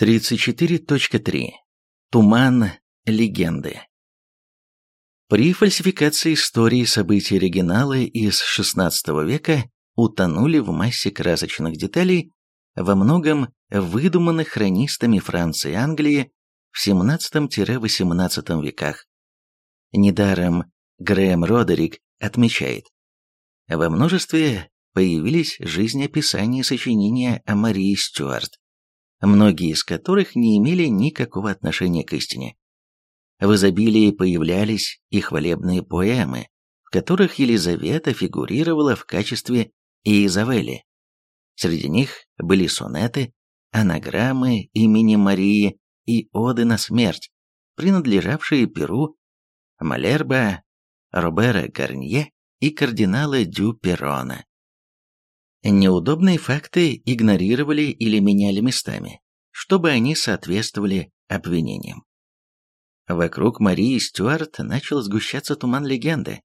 34.3. Туман легенды. При фальсификации истории событий оригинала из XVI века утонули в массе красочных деталей, во многом выдуманных хронистами Франции и Англии в XVII-XVIII веках. Недаром Грэм Родерик отмечает, во множестве появились жизнеописания и сочинения о Марии Стюарт, многие из которых не имели никакого отношения к истине. В изобилии появлялись и хвалебные поэмы, в которых Елизавета фигурировала в качестве Иезавели. Среди них были сонеты, анаграммы имени Марии и оды на смерть, принадлежавшие Перу, Малерба, Робера Гарнье и кардинала Дю Перрона. Неудобные факты игнорировали или меняли местами, чтобы они соответствовали обвинениям. Вокруг Марии Стюарт начал сгущаться туман легенды.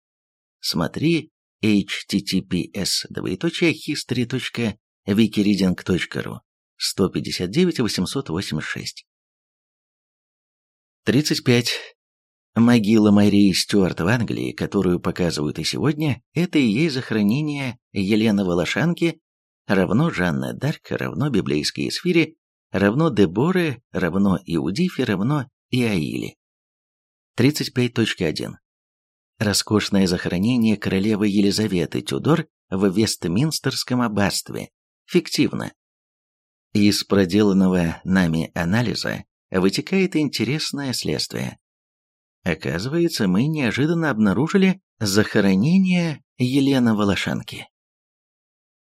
Смотри https history.wikireading.ru 159 886 35. Могила Марии Стюарт в Англии, которую показывают и сегодня, это и есть захоронение Елены Волошанки, равно Жанны Дарк, равно библейской сфере, равно Деборы, равно Иудифе, равно Иаиле. 35.1. Роскошное захоронение королевы Елизаветы Тюдор в Вестминстерском аббатстве. Фиктивно. Из проделанного нами анализа вытекает интересное следствие. Оказывается, мы неожиданно обнаружили захоронение Елены Волошанки.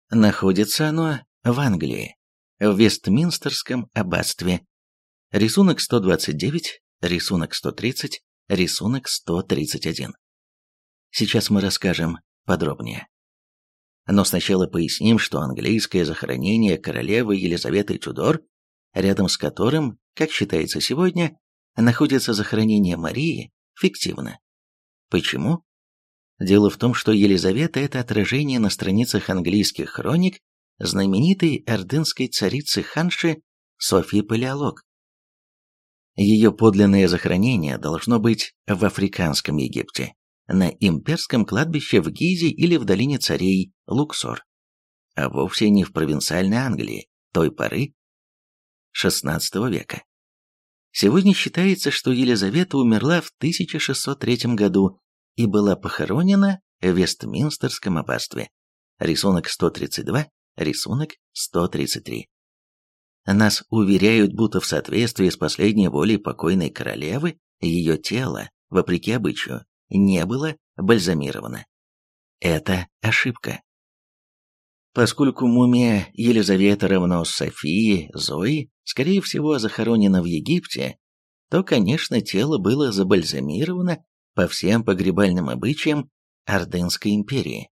Находится оно в Англии, в Вестминстерском аббатстве. Рисунок 129, рисунок 130, рисунок 131. Сейчас мы расскажем подробнее. Но сначала поясним, что английское захоронение королевы Елизаветы Тюдор, рядом с которым, как считается сегодня, находится захоронение Марии, фиктивно. Почему? Дело в том, что Елизавета – это отражение на страницах английских хроник знаменитой ордынской царицы Ханши Софьи Палеолог. Ее подлинное захоронение должно быть в Африканском Египте, на имперском кладбище в Гизе или в долине царей Луксор, а вовсе не в провинциальной Англии той поры XVI века. Сегодня считается, что Елизавета умерла в 1603 году и была похоронена в Вестминстерском аббатстве. Рисунок 132, рисунок 133. Нас уверяют, будто в соответствии с последней волей покойной королевы, ее тело, вопреки обычаю, не было бальзамировано. Это ошибка. Поскольку мумия Елизаветы равно Софии, Зои, скорее всего, захоронена в Египте, то, конечно, тело было забальзамировано по всем погребальным обычаям Ордынской империи.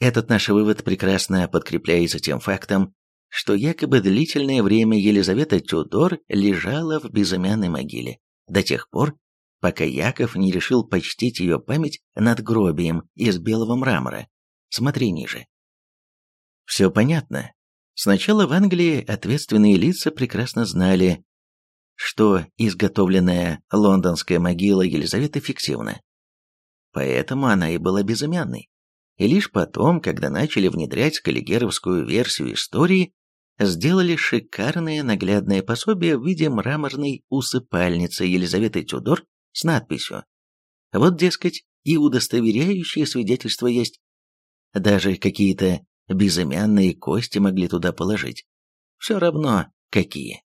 Этот наш вывод прекрасно подкрепляется тем фактом, что якобы длительное время Елизавета Тюдор лежала в безымянной могиле, до тех пор, пока Яков не решил почтить ее память над гробием из белого мрамора. Смотри ниже. Все понятно. Сначала в Англии ответственные лица прекрасно знали, что изготовленная лондонская могила Елизаветы фиктивна. Поэтому она и была безымянной. И лишь потом, когда начали внедрять каллигеровскую версию истории, сделали шикарное наглядное пособие в виде мраморной усыпальницы Елизаветы Тюдор с надписью «Вот, дескать, и удостоверяющие свидетельства есть». Даже какие-то безымянные кости могли туда положить. Все равно, какие.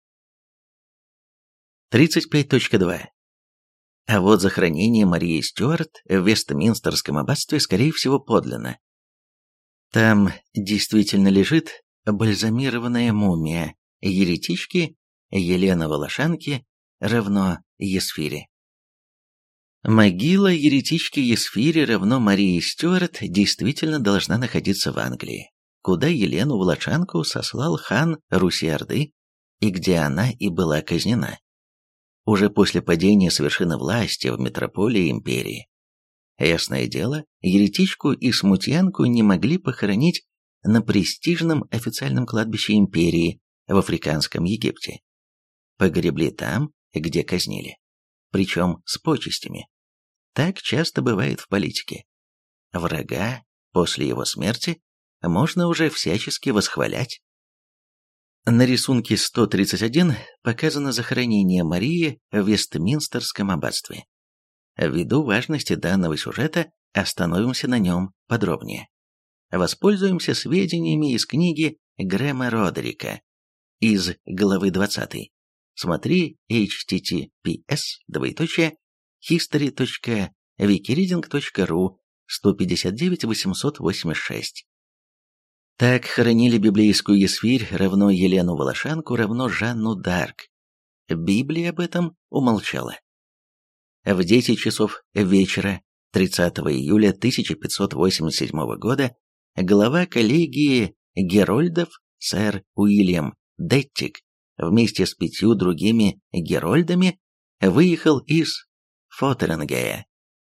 35.2. А вот захоронение Марии Стюарт в Вестминстерском аббатстве, скорее всего, подлинно. Там действительно лежит бальзамированная мумия еретички Елены Волошанки равно Есфире. Могила еретички Есфири равно Марии Стюарт действительно должна находиться в Англии, куда Елену Волочанку сослал хан Руси-Орды, и где она и была казнена. Уже после падения с вершины власти в метрополии империи. Ясное дело, еретичку и смутьянку не могли похоронить на престижном официальном кладбище империи в Африканском Египте. погребли там, где казнили. Причем с почестями. Так часто бывает в политике. Врага после его смерти можно уже всячески восхвалять. На рисунке 131 показано захоронение Марии в Вестминстерском аббатстве. Ввиду важности данного сюжета остановимся на нем подробнее. Воспользуемся сведениями из книги Грэма Родерика из главы 20. Смотри https двоеточие history.wikireading.ru 159 886 так хоронили библейскую Есфирь равно Елену Волошанку равно Жанну Дарк. Библия об этом умолчала. В 10 часов вечера 30 июля 1587 года глава коллегии Герольдов сэр Уильям Деттик вместе с пятью другими Герольдами выехал из Фотеренгея,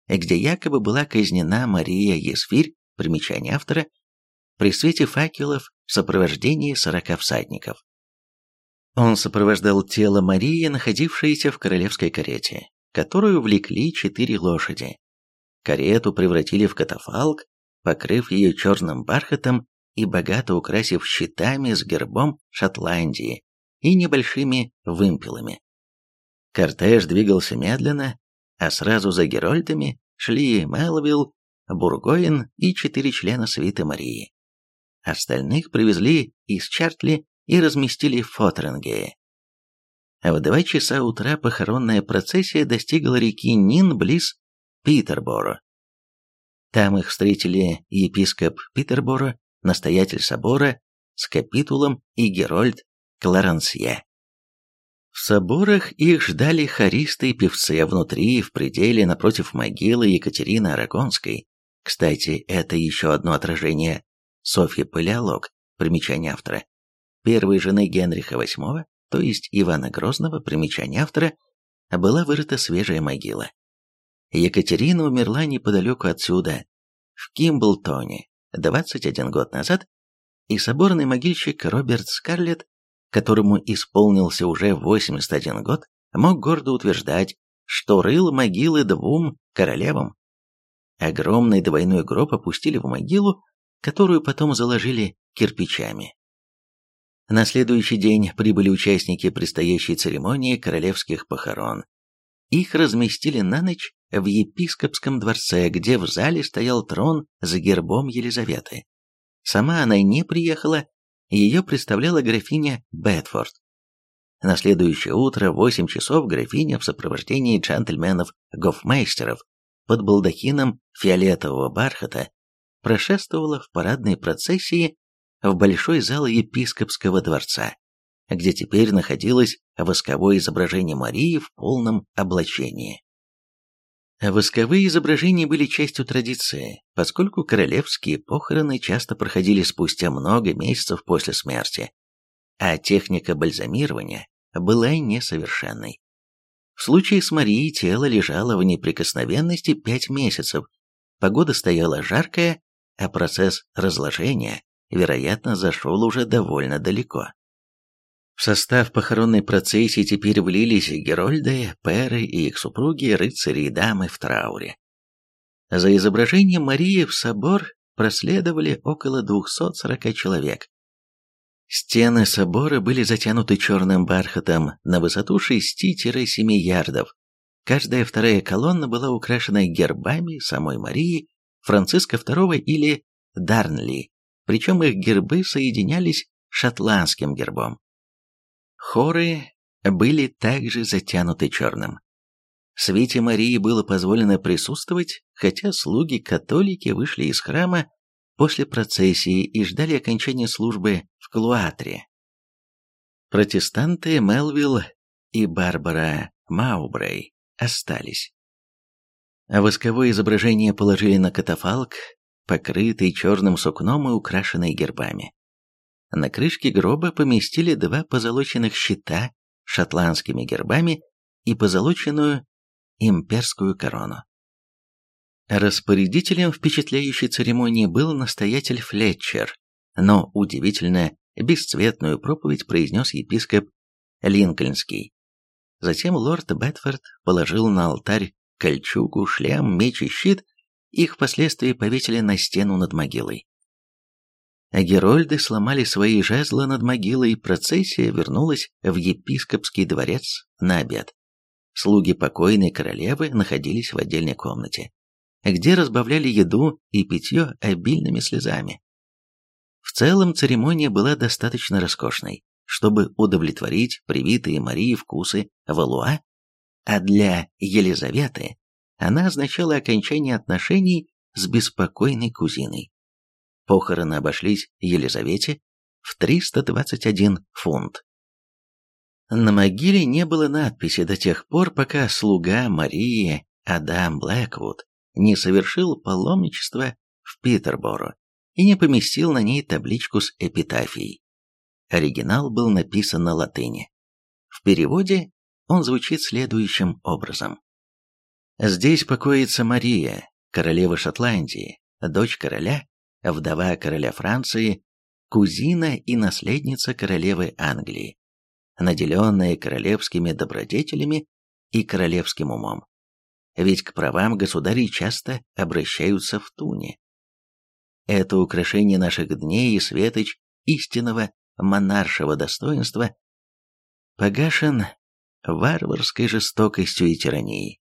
где якобы была казнена Мария Есфирь, примечание автора, при свете факелов в сопровождении сорока всадников. Он сопровождал тело Марии, находившееся в королевской карете, которую влекли четыре лошади. Карету превратили в катафалк, покрыв ее черным бархатом и богато украсив щитами с гербом Шотландии и небольшими вымпелами. Кортеж двигался медленно, а сразу за Герольдами шли Мелвилл, Бургоин и четыре члена свиты Марии. Остальных привезли из Чартли и разместили в Фотерингее. В два часа утра похоронная процессия достигла реки Нин близ Питерборо. Там их встретили епископ Питерборо, настоятель собора с капитулом и Герольд Кларансье. В соборах их ждали хористы и певцы, а внутри, в пределе, напротив могилы Екатерины Арагонской. Кстати, это еще одно отражение Софья Палеолог, примечание автора, первой жены Генриха VIII, то есть Ивана Грозного, примечание автора, была вырыта свежая могила. Екатерина умерла неподалеку отсюда, в Кимблтоне, 21 год назад, и соборный могильщик Роберт Скарлетт, которому исполнился уже 81 год, мог гордо утверждать, что рыл могилы двум королевам. Огромный двойной гроб опустили в могилу, которую потом заложили кирпичами. На следующий день прибыли участники предстоящей церемонии королевских похорон. Их разместили на ночь в епископском дворце, где в зале стоял трон с гербом Елизаветы. Сама она не приехала, ее представляла графиня Бетфорд. На следующее утро в 8 часов графиня в сопровождении джентльменов-гофмейстеров под балдахином фиолетового бархата прошествовала в парадной процессии в большой зал епископского дворца, где теперь находилось восковое изображение Марии в полном облачении. Восковые изображения были частью традиции, поскольку королевские похороны часто проходили спустя много месяцев после смерти, а техника бальзамирования была несовершенной. В случае с Марией тело лежало в неприкосновенности пять месяцев, погода стояла жаркая, а процесс разложения, вероятно, зашел уже довольно далеко. В состав похоронной процессии теперь влились герольды, перы и их супруги, рыцари и дамы в трауре. За изображением Марии в собор проследовали около 240 человек. Стены собора были затянуты черным бархатом на высоту 6-7 ярдов. Каждая вторая колонна была украшена гербами самой Марии Франциска II или Дарнли, причем их гербы соединялись шотландским гербом. Хоры были также затянуты черным. Свете Марии было позволено присутствовать, хотя слуги-католики вышли из храма после процессии и ждали окончания службы в Клуатре. Протестанты Мелвилл и Барбара Маубрей остались. А восковое изображение положили на катафалк, покрытый черным сукном и украшенный гербами. На крышке гроба поместили два позолоченных щита с шотландскими гербами и позолоченную имперскую корону. Распорядителем впечатляющей церемонии был настоятель Флетчер, но удивительно бесцветную проповедь произнес епископ Линкольнский, Затем лорд Бетфорд положил на алтарь кольчугу, шлем, меч и щит, их впоследствии повесили на стену над могилой. А Герольды сломали свои жезлы над могилой, и процессия вернулась в епископский дворец на обед. Слуги покойной королевы находились в отдельной комнате, где разбавляли еду и питье обильными слезами. В целом церемония была достаточно роскошной, чтобы удовлетворить привитые Марии вкусы Валуа, а для Елизаветы она означала окончание отношений с беспокойной кузиной. Похороны обошлись Елизавете в 321 фунт. На могиле не было надписи до тех пор, пока слуга Марии Адам Блэквуд не совершил паломничество в Питерборо и не поместил на ней табличку с эпитафией. Оригинал был написан на латыни. В переводе он звучит следующим образом. Здесь покоится Мария, королева Шотландии, дочь короля, вдова короля Франции, кузина и наследница королевы Англии, наделенная королевскими добродетелями и королевским умом. Ведь к правам государей часто обращаются в туне. Это украшение наших дней и светоч истинного монаршего достоинства погашен варварской жестокостью и тиранией.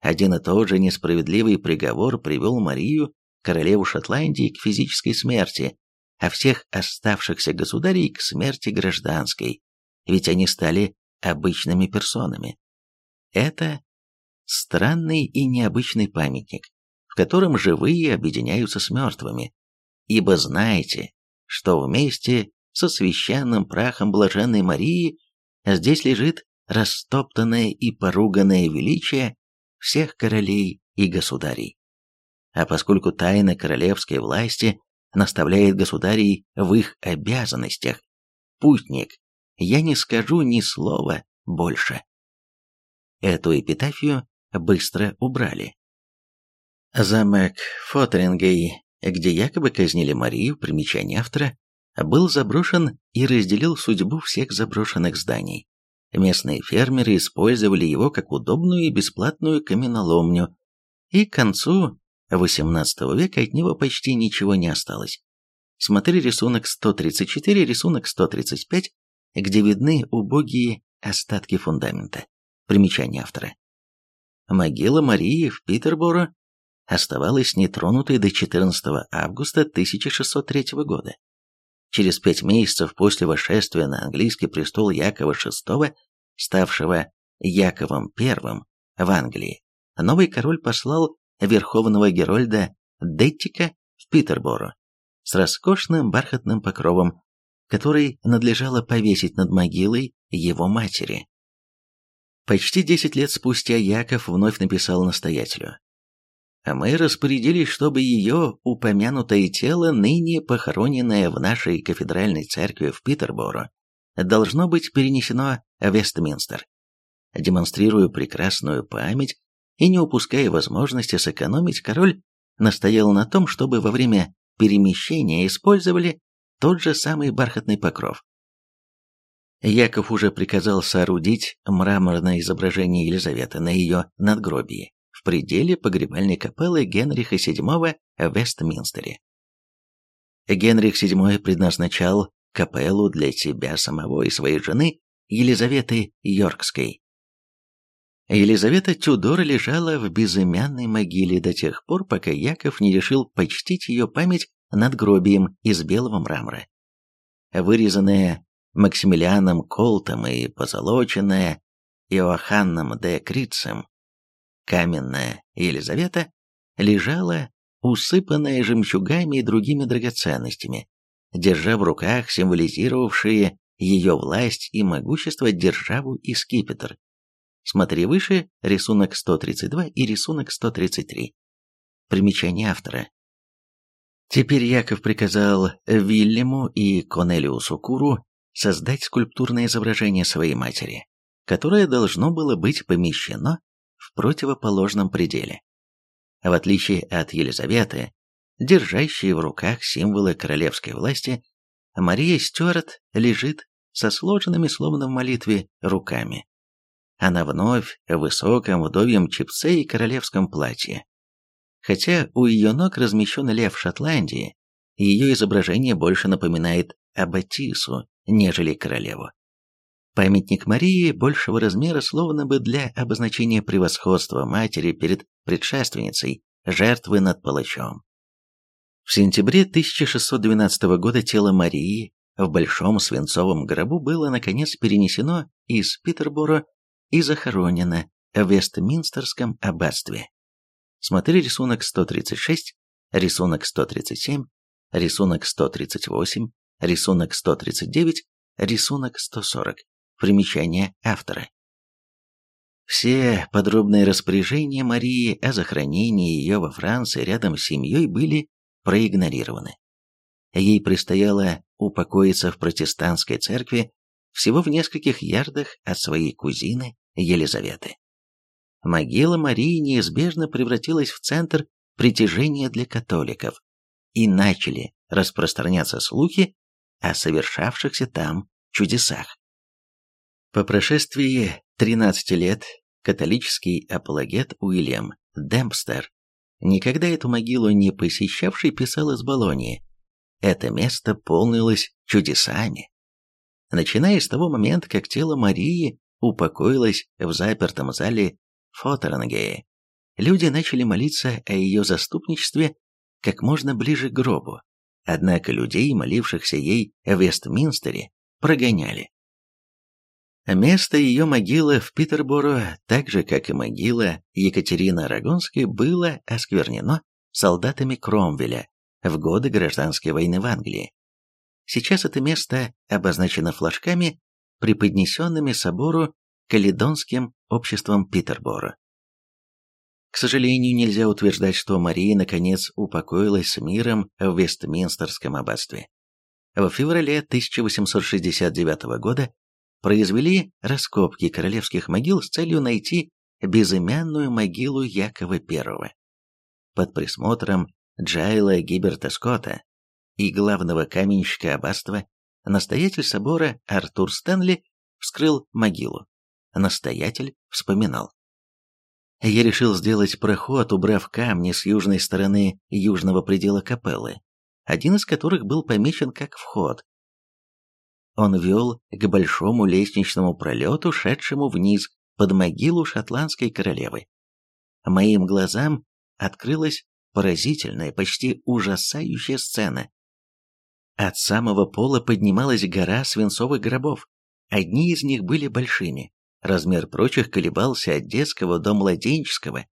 Один и тот же несправедливый приговор привел Марию, королеву Шотландии, к физической смерти, а всех оставшихся государей к смерти гражданской, ведь они стали обычными персонами. Это странный и необычный памятник, в котором живые объединяются с мертвыми, ибо знаете, что вместе со священным прахом блаженной Марии здесь лежит растоптанное и поруганное величие всех королей и государей. А поскольку тайна королевской власти наставляет государей в их обязанностях, путник, я не скажу ни слова больше. Эту эпитафию быстро убрали. Замок Фотерингей, где якобы казнили Марию, примечание автора, был заброшен и разделил судьбу всех заброшенных зданий. Местные фермеры использовали его как удобную и бесплатную каменоломню, и к концу XVIII века от него почти ничего не осталось. Смотри рисунок 134, рисунок 135, где видны убогие остатки фундамента. Примечание автора. Могила Марии в Питерборо оставалась нетронутой до 14 августа 1603 года. Через пять месяцев после восшествия на английский престол Якова VI, ставшего Яковом I в Англии, новый король послал верховного Герольда Деттика в Питерборо с роскошным бархатным покровом, который надлежало повесить над могилой его матери. Почти десять лет спустя Яков вновь написал настоятелю а мы распорядились, чтобы ее упомянутое тело, ныне похороненное в нашей кафедральной церкви в Питерборо, должно быть перенесено в Вестминстер. Демонстрируя прекрасную память и не упуская возможности сэкономить, король настоял на том, чтобы во время перемещения использовали тот же самый бархатный покров. Яков уже приказал соорудить мраморное изображение Елизаветы на ее надгробии в пределе погребальной капеллы Генриха VII в Вестминстере. Генрих VII предназначал капеллу для себя самого и своей жены Елизаветы Йоркской. Елизавета Тюдор лежала в безымянной могиле до тех пор, пока Яков не решил почтить ее память над гробием из белого мрамора. Вырезанная Максимилианом Колтом и позолоченная Иоаханном де Крицем, каменная Елизавета лежала, усыпанная жемчугами и другими драгоценностями, держа в руках символизировавшие ее власть и могущество державу и скипетр. Смотри выше рисунок 132 и рисунок 133. Примечание автора. Теперь Яков приказал Вильяму и Конелиусу Куру создать скульптурное изображение своей матери, которое должно было быть помещено в противоположном пределе. В отличие от Елизаветы, держащей в руках символы королевской власти, Мария Стюарт лежит со сложенными, словно в молитве, руками. Она вновь в высоком вдовьем чепце и королевском платье. Хотя у ее ног размещен лев Шотландии, ее изображение больше напоминает Аббатису, нежели королеву. Памятник Марии большего размера словно бы для обозначения превосходства матери перед предшественницей, жертвы над палачом. В сентябре 1612 года тело Марии в большом свинцовом гробу было наконец перенесено из Питербора и захоронено в Вестминстерском аббатстве. Смотри рисунок 136, рисунок 137, рисунок 138, рисунок 139, рисунок 140. Примечание автора. Все подробные распоряжения Марии о захоронении ее во Франции рядом с семьей были проигнорированы. Ей предстояло упокоиться в протестантской церкви всего в нескольких ярдах от своей кузины Елизаветы. Могила Марии неизбежно превратилась в центр притяжения для католиков, и начали распространяться слухи о совершавшихся там чудесах. По прошествии 13 лет католический апологет Уильям Демпстер, никогда эту могилу не посещавший, писал из Болонии. Это место полнилось чудесами. Начиная с того момента, как тело Марии упокоилось в запертом зале Фотернгея, люди начали молиться о ее заступничестве как можно ближе к гробу. Однако людей, молившихся ей в Вестминстере, прогоняли. Место ее могилы в Питерборо, так же как и могила Екатерины Арагонской, было осквернено солдатами Кромвеля в годы гражданской войны в Англии. Сейчас это место обозначено флажками, преподнесенными собору Каледонским обществом Питерборо. К сожалению, нельзя утверждать, что Мария наконец упокоилась с миром в Вестминстерском аббатстве. В феврале 1869 года произвели раскопки королевских могил с целью найти безымянную могилу Якова I. Под присмотром Джайла Гиберта Скотта и главного каменщика аббатства, настоятель собора Артур Стэнли вскрыл могилу. Настоятель вспоминал. Я решил сделать проход, убрав камни с южной стороны южного предела капеллы, один из которых был помечен как вход, он вел к большому лестничному пролету, шедшему вниз под могилу шотландской королевы. Моим глазам открылась поразительная, почти ужасающая сцена. От самого пола поднималась гора свинцовых гробов. Одни из них были большими, размер прочих колебался от детского до младенческого,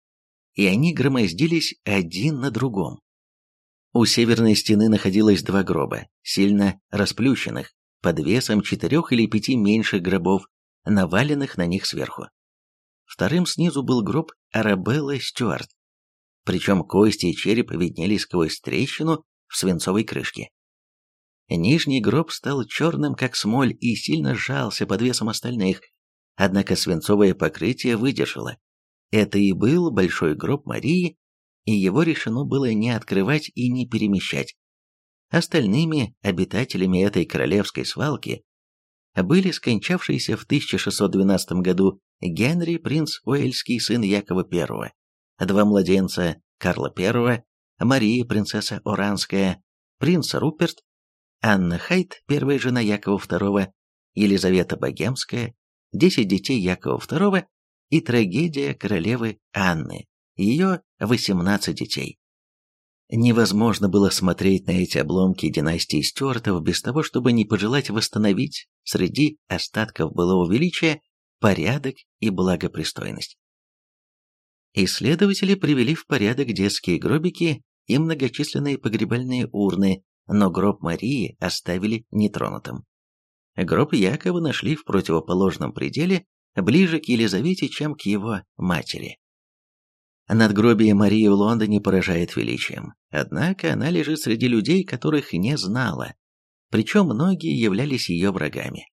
и они громоздились один на другом. У северной стены находилось два гроба, сильно расплющенных, под весом четырех или пяти меньших гробов, наваленных на них сверху. Вторым снизу был гроб Арабеллы Стюарт, причем кости и череп виднелись сквозь трещину в свинцовой крышке. Нижний гроб стал черным, как смоль, и сильно сжался под весом остальных, однако свинцовое покрытие выдержало. Это и был большой гроб Марии, и его решено было не открывать и не перемещать. Остальными обитателями этой королевской свалки были скончавшийся в 1612 году Генри, принц Уэльский, сын Якова I, два младенца Карла I, Мария, принцесса Оранская, принц Руперт, Анна Хайт, первая жена Якова II, Елизавета Богемская, десять детей Якова II и трагедия королевы Анны, ее 18 детей. Невозможно было смотреть на эти обломки династии Стюартов без того, чтобы не пожелать восстановить среди остатков былого величия порядок и благопристойность. Исследователи привели в порядок детские гробики и многочисленные погребальные урны, но гроб Марии оставили нетронутым. Гроб Якова нашли в противоположном пределе, ближе к Елизавете, чем к его матери. Надгробие Марии в Лондоне поражает величием, однако она лежит среди людей, которых не знала, причем многие являлись ее врагами.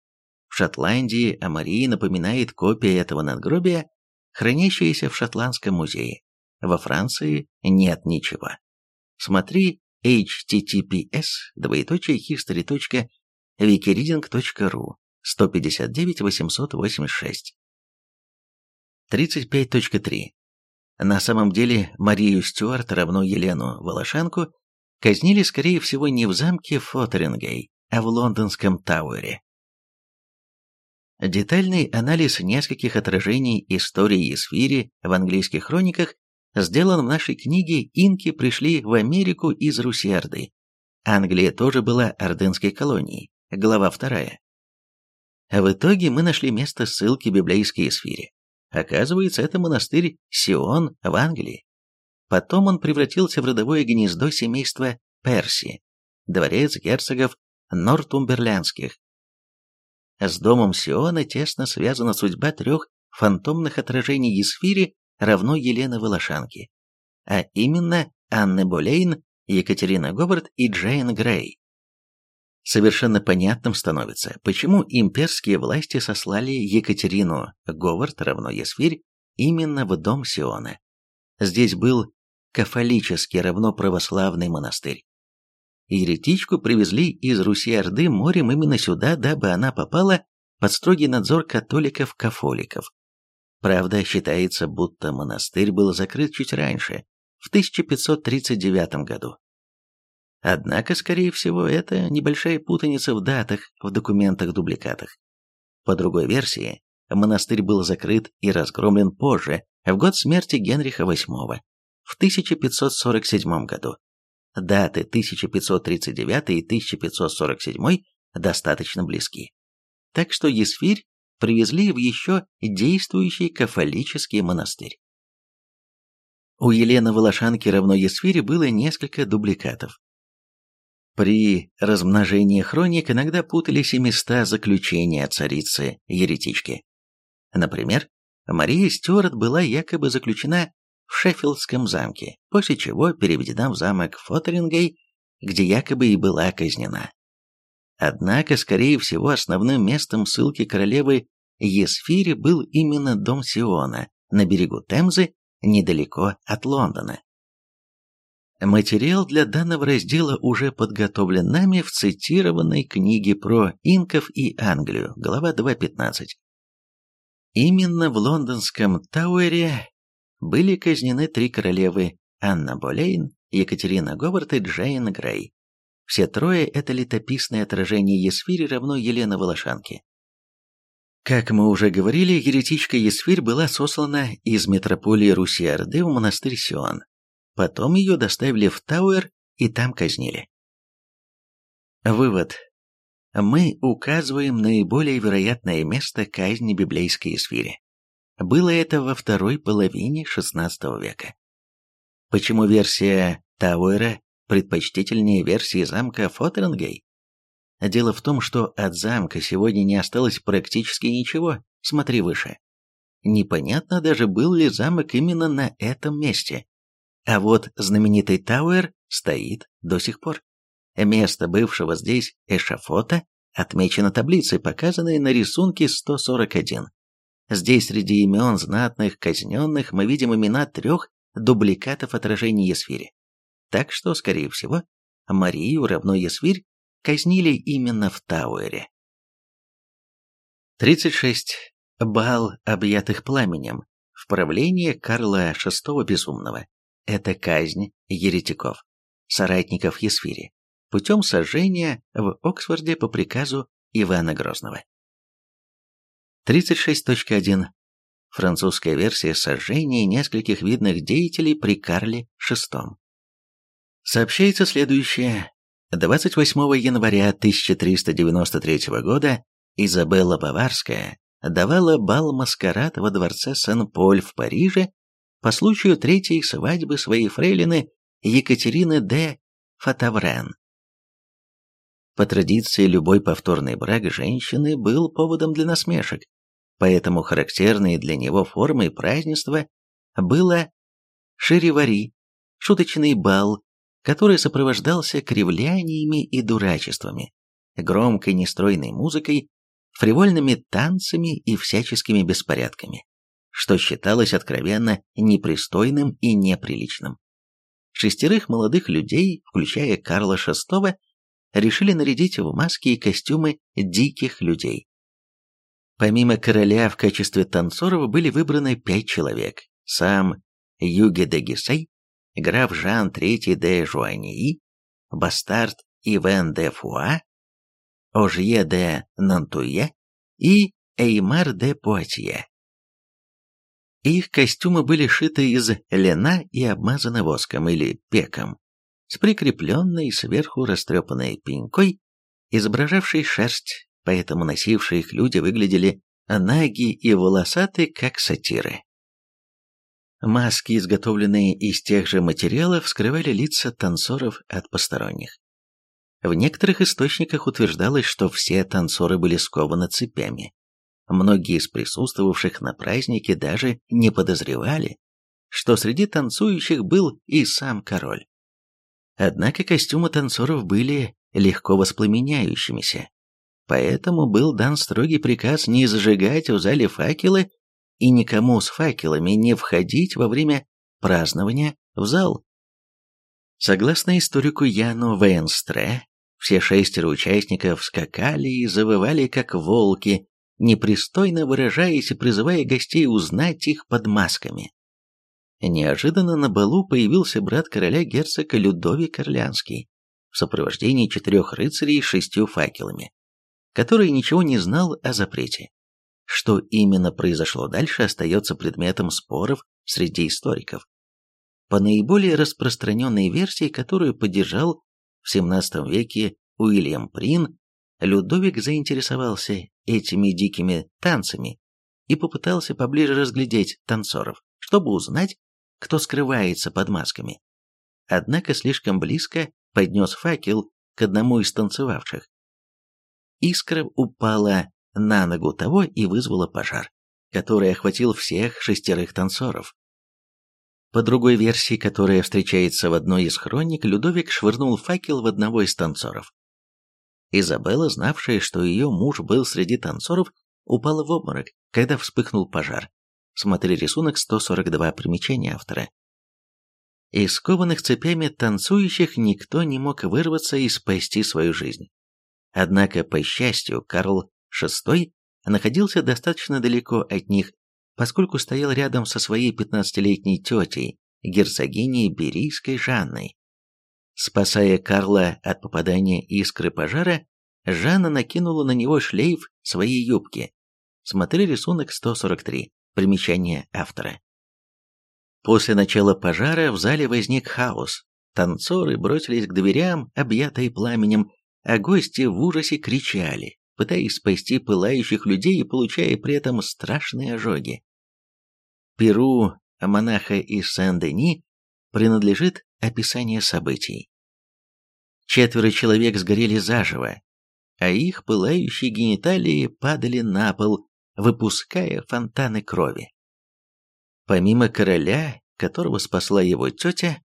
В Шотландии о Марии напоминает копия этого надгробия, хранящаяся в Шотландском музее. Во Франции нет ничего. Смотри https двоеточие history.wikireading.ru 159 886 35.3. На самом деле Марию Стюарт равно Елену Волошенку казнили, скорее всего, не в замке Фотерингей, а в лондонском Тауэре. Детальный анализ нескольких отражений истории Есфири в английских хрониках сделан в нашей книге «Инки пришли в Америку из Руси-Орды». Англия тоже была ордынской колонией. Глава 2. В итоге мы нашли место ссылки библейской Есфири. Оказывается, это монастырь Сион в Англии. Потом он превратился в родовое гнездо семейства Перси, дворец герцогов Нортумберлянских. С домом Сиона тесно связана судьба трех фантомных отражений Есфири равно Елены Волошанки, а именно Анны Болейн, Екатерина Говард и Джейн Грей. Совершенно понятным становится, почему имперские власти сослали Екатерину Говард равно Есфирь именно в дом Сиона. Здесь был кафолический равно православный монастырь. Еретичку привезли из Руси-Орды морем именно сюда, дабы она попала под строгий надзор католиков-кафоликов. Правда, считается, будто монастырь был закрыт чуть раньше, в 1539 году. Однако, скорее всего, это небольшая путаница в датах в документах-дубликатах. По другой версии, монастырь был закрыт и разгромлен позже, в год смерти Генриха VIII, в 1547 году. Даты 1539 и 1547 достаточно близки. Так что Есфирь привезли в еще действующий кафолический монастырь. У Елены Волошанки равно Есфире было несколько дубликатов. При размножении хроник иногда путались и места заключения царицы-еретички. Например, Мария Стюарт была якобы заключена в Шеффилдском замке, после чего переведена в замок Фотерингей, где якобы и была казнена. Однако, скорее всего, основным местом ссылки королевы Есфири был именно дом Сиона на берегу Темзы, недалеко от Лондона. Материал для данного раздела уже подготовлен нами в цитированной книге про инков и Англию, глава 2.15. Именно в лондонском Тауэре были казнены три королевы Анна Болейн, Екатерина Говард и Джейн Грей. Все трое – это летописное отражение Есфири равно Елена Волошанки. Как мы уже говорили, еретичка Есфирь была сослана из метрополии Руси-Орды в монастырь Сион, Потом ее доставили в Тауэр и там казнили. Вывод. Мы указываем наиболее вероятное место казни библейской эсфире. Было это во второй половине XVI века. Почему версия Тауэра предпочтительнее версии замка Фотернгей? Дело в том, что от замка сегодня не осталось практически ничего, смотри выше. Непонятно даже, был ли замок именно на этом месте. А вот знаменитый Тауэр стоит до сих пор. Место бывшего здесь эшафота отмечено таблицей, показанной на рисунке 141. Здесь среди имен знатных казненных мы видим имена трех дубликатов отражений Есфири. Так что, скорее всего, Марию равно Есфирь казнили именно в Тауэре. 36. Бал, объятых пламенем, в правлении Карла VI Безумного это казнь еретиков, соратников Есфири, путем сожжения в Оксфорде по приказу Ивана Грозного. 36.1. Французская версия сожжения нескольких видных деятелей при Карле VI. Сообщается следующее. 28 января 1393 года Изабелла Баварская давала бал-маскарад во дворце Сен-Поль в Париже по случаю третьей свадьбы своей фрейлины Екатерины де Фатаврен. По традиции, любой повторный брак женщины был поводом для насмешек, поэтому характерной для него формой празднества было шеревари, шуточный бал, который сопровождался кривляниями и дурачествами, громкой нестройной музыкой, фривольными танцами и всяческими беспорядками что считалось откровенно непристойным и неприличным. Шестерых молодых людей, включая Карла VI, решили нарядить в маски и костюмы диких людей. Помимо короля в качестве танцоров были выбраны пять человек. Сам Юге де Гисей, граф Жан III де Жуаньи, бастард Ивен де Фуа, Ожье де Нантуе и Эймар де Пуатье. Их костюмы были шиты из лена и обмазаны воском или пеком, с прикрепленной сверху растрепанной пенькой, изображавшей шерсть, поэтому носившие их люди выглядели наги и волосаты, как сатиры. Маски, изготовленные из тех же материалов, скрывали лица танцоров от посторонних. В некоторых источниках утверждалось, что все танцоры были скованы цепями. Многие из присутствовавших на празднике даже не подозревали, что среди танцующих был и сам король. Однако костюмы танцоров были легко воспламеняющимися, поэтому был дан строгий приказ не зажигать в зале факелы и никому с факелами не входить во время празднования в зал. Согласно историку Яну Вейнстре, все шестеро участников скакали и завывали как волки, непристойно выражаясь и призывая гостей узнать их под масками. Неожиданно на балу появился брат короля герцога Людовик Орлеанский в сопровождении четырех рыцарей с шестью факелами, который ничего не знал о запрете. Что именно произошло дальше, остается предметом споров среди историков. По наиболее распространенной версии, которую поддержал в XVII веке Уильям Прин, Людовик заинтересовался этими дикими танцами и попытался поближе разглядеть танцоров, чтобы узнать, кто скрывается под масками. Однако слишком близко поднес факел к одному из танцевавших. Искра упала на ногу того и вызвала пожар, который охватил всех шестерых танцоров. По другой версии, которая встречается в одной из хроник, Людовик швырнул факел в одного из танцоров. Изабелла, знавшая, что ее муж был среди танцоров, упала в обморок, когда вспыхнул пожар. Смотри рисунок 142 примечания автора. Из скованных цепями танцующих никто не мог вырваться и спасти свою жизнь. Однако, по счастью, Карл VI находился достаточно далеко от них, поскольку стоял рядом со своей 15-летней тетей, герцогиней Берийской Жанной. Спасая Карла от попадания искры пожара, Жанна накинула на него шлейф своей юбки. Смотри рисунок 143, примечание автора. После начала пожара в зале возник хаос. Танцоры бросились к дверям, объятые пламенем, а гости в ужасе кричали, пытаясь спасти пылающих людей и получая при этом страшные ожоги. Перу монаха из Сен-Дени принадлежит описание событий. Четверо человек сгорели заживо, а их пылающие гениталии падали на пол, выпуская фонтаны крови. Помимо короля, которого спасла его тетя,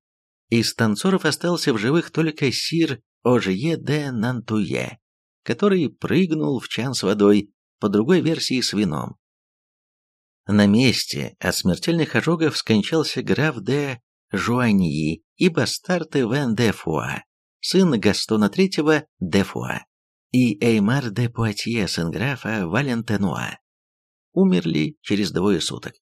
из танцоров остался в живых только сир Ожье де Нантуе, который прыгнул в чан с водой, по другой версии с вином. На месте от смертельных ожогов скончался граф де Жуаньи и бастард Вен де Фуа, сын Гастона III де Фуа, и Эймар де Пуатье, сын графа Валентенуа. Умерли через двое суток.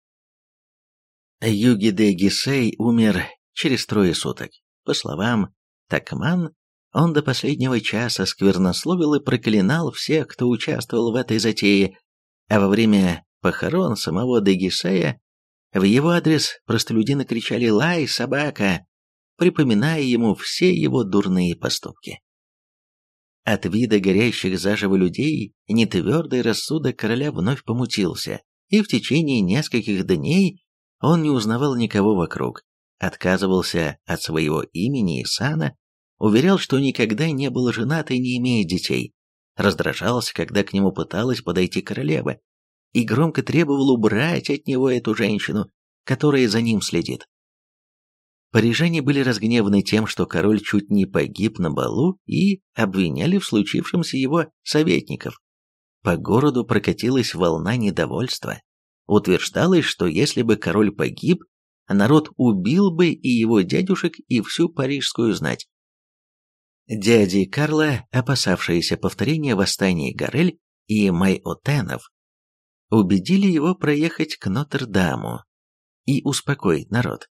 Юги де Гисей умер через трое суток. По словам Такман, он до последнего часа сквернословил и проклинал всех, кто участвовал в этой затее, а во время похорон самого Дегисея в его адрес простолюдины кричали «Лай, собака!», припоминая ему все его дурные поступки. От вида горящих заживо людей нетвердый рассудок короля вновь помутился, и в течение нескольких дней он не узнавал никого вокруг, отказывался от своего имени и сана, уверял, что никогда не был женат и не имеет детей, раздражался, когда к нему пыталась подойти королева, и громко требовал убрать от него эту женщину, которая за ним следит. Парижане были разгневаны тем, что король чуть не погиб на балу и обвиняли в случившемся его советников. По городу прокатилась волна недовольства. Утверждалось, что если бы король погиб, народ убил бы и его дядюшек, и всю парижскую знать. Дяди Карла, опасавшиеся повторения восстаний Горель и Майотенов, убедили его проехать к Нотр-Даму и успокоить народ.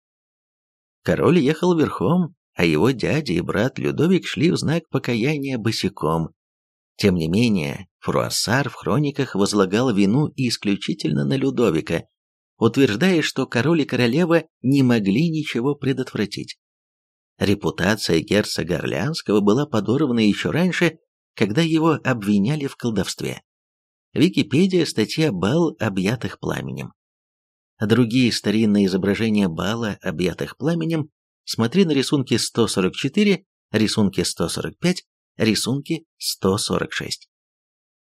Король ехал верхом, а его дядя и брат Людовик шли в знак покаяния босиком. Тем не менее, Фруассар в хрониках возлагал вину исключительно на Людовика, утверждая, что король и королева не могли ничего предотвратить. Репутация герцога Орлеанского была подорвана еще раньше, когда его обвиняли в колдовстве. Википедия, статья «Бал, объятых пламенем». Другие старинные изображения бала, объятых пламенем, смотри на рисунки 144, рисунки 145, рисунки 146.